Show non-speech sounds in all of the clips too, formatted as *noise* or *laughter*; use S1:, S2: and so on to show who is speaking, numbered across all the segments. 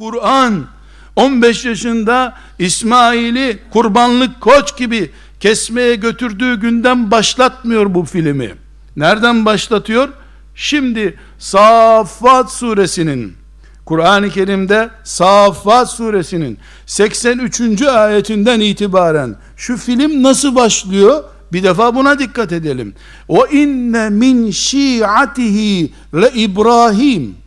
S1: Kur'an 15 yaşında İsmail'i kurbanlık koç gibi kesmeye götürdüğü günden başlatmıyor bu filmi. Nereden başlatıyor? Şimdi Saffat suresinin Kur'an-ı Kerim'de Saffat suresinin 83. ayetinden itibaren şu film nasıl başlıyor? Bir defa buna dikkat edelim. O inne min şiatihi le İbrahim.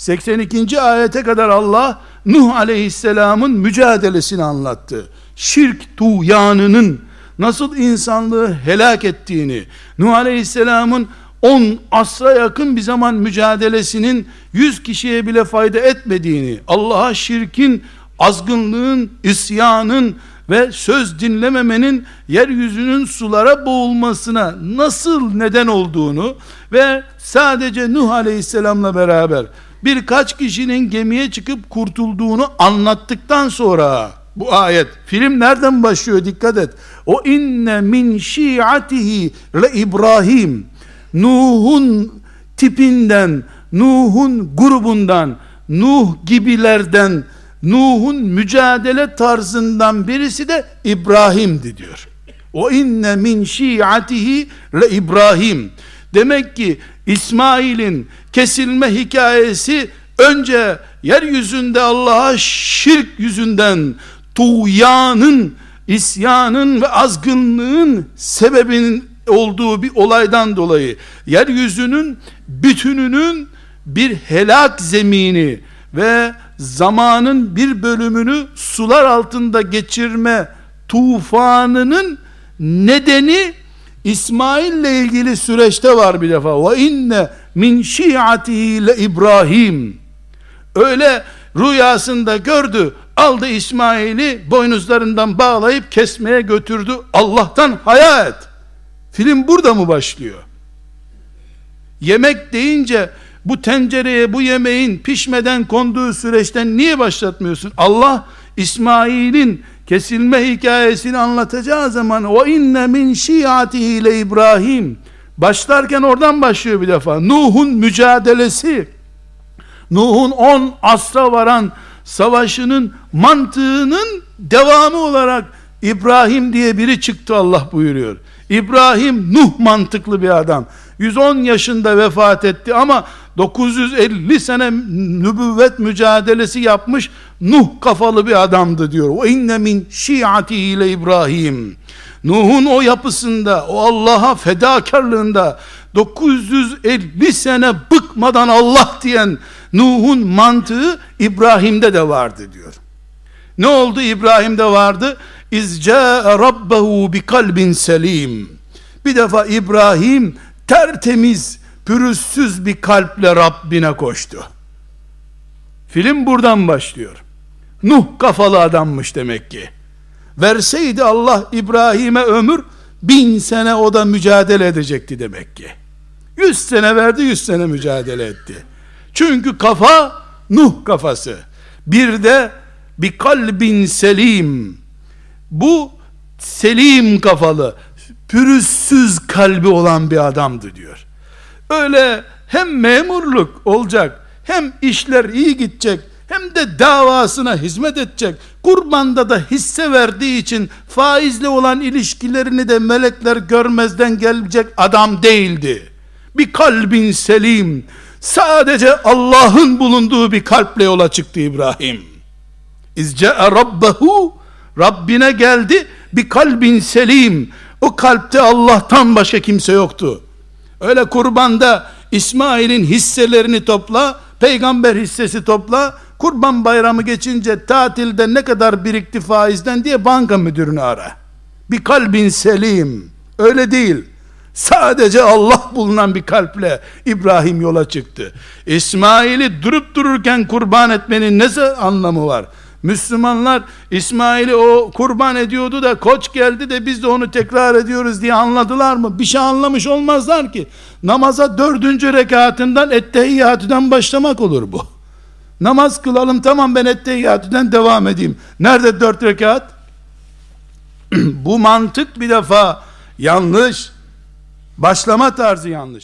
S1: 82. ayete kadar Allah Nuh aleyhisselamın mücadelesini anlattı. Şirk tuğyanının nasıl insanlığı helak ettiğini, Nuh aleyhisselamın 10 asra yakın bir zaman mücadelesinin 100 kişiye bile fayda etmediğini, Allah'a şirkin, azgınlığın, isyanın ve söz dinlememenin yeryüzünün sulara boğulmasına nasıl neden olduğunu ve sadece Nuh aleyhisselamla beraber birkaç kişinin gemiye çıkıp kurtulduğunu anlattıktan sonra bu ayet film nereden başlıyor dikkat et o inne min şiatihi le İbrahim Nuh'un tipinden Nuh'un grubundan Nuh gibilerden Nuh'un mücadele tarzından birisi de İbrahim'di diyor. O inne min şiatihi le İbrahim. Demek ki İsmail'in kesilme hikayesi önce yeryüzünde Allah'a şirk yüzünden tuğyanın, isyanın ve azgınlığın sebebinin olduğu bir olaydan dolayı yeryüzünün bütününün bir helak zemini ve zamanın bir bölümünü sular altında geçirme tufanının nedeni İsmail ile ilgili süreçte var bir defa. Ve inne min şiatihi le İbrahim. Öyle rüyasında gördü. Aldı İsmail'i boynuzlarından bağlayıp kesmeye götürdü. Allah'tan haya et. Film burada mı başlıyor? Yemek deyince bu tencereye bu yemeğin pişmeden konduğu süreçten niye başlatmıyorsun? Allah İsmail'in kesilme hikayesini anlatacağı zaman o inne min şiatihi ile İbrahim başlarken oradan başlıyor bir defa. Nuh'un mücadelesi Nuh'un 10 asra varan savaşının mantığının devamı olarak İbrahim diye biri çıktı Allah buyuruyor. İbrahim Nuh mantıklı bir adam. 110 yaşında vefat etti ama 950 sene nübüvvet mücadelesi yapmış Nuh kafalı bir adamdı diyor. O inne min şiati ile İbrahim. Nuh'un o yapısında, o Allah'a fedakarlığında 950 sene bıkmadan Allah diyen Nuh'un mantığı İbrahim'de de vardı diyor. Ne oldu İbrahim'de vardı? İzca rabbehu bi kalbin selim. Bir defa İbrahim tertemiz, pürüzsüz bir kalple Rabbine koştu. Film buradan başlıyor. Nuh kafalı adammış demek ki. Verseydi Allah İbrahim'e ömür, bin sene o da mücadele edecekti demek ki. Yüz sene verdi, yüz sene mücadele etti. Çünkü kafa Nuh kafası. Bir de bir kalbin selim. Bu selim kafalı, pürüzsüz kalbi olan bir adamdı diyor. Öyle hem memurluk olacak, hem işler iyi gidecek, hem de davasına hizmet edecek. Kurbanda da hisse verdiği için faizle olan ilişkilerini de melekler görmezden gelecek adam değildi. Bir kalbin selim, sadece Allah'ın bulunduğu bir kalple yola çıktı İbrahim. İzce'e rabbehu, Rabbine geldi, bir kalbin selim, o kalpte Allah'tan başka kimse yoktu. Öyle kurbanda İsmail'in hisselerini topla, peygamber hissesi topla, kurban bayramı geçince tatilde ne kadar birikti faizden diye banka müdürünü ara. Bir kalbin selim. Öyle değil. Sadece Allah bulunan bir kalple İbrahim yola çıktı. İsmail'i durup dururken kurban etmenin ne anlamı var? Müslümanlar İsmail'i o kurban ediyordu da koç geldi de biz de onu tekrar ediyoruz diye anladılar mı? Bir şey anlamış olmazlar ki. Namaza dördüncü rekatından ettehiyyatüden başlamak olur bu. Namaz kılalım tamam ben ettehiyyatüden devam edeyim. Nerede dört rekat? *clears throat* bu mantık bir defa yanlış. Başlama tarzı yanlış.